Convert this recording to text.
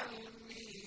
علمه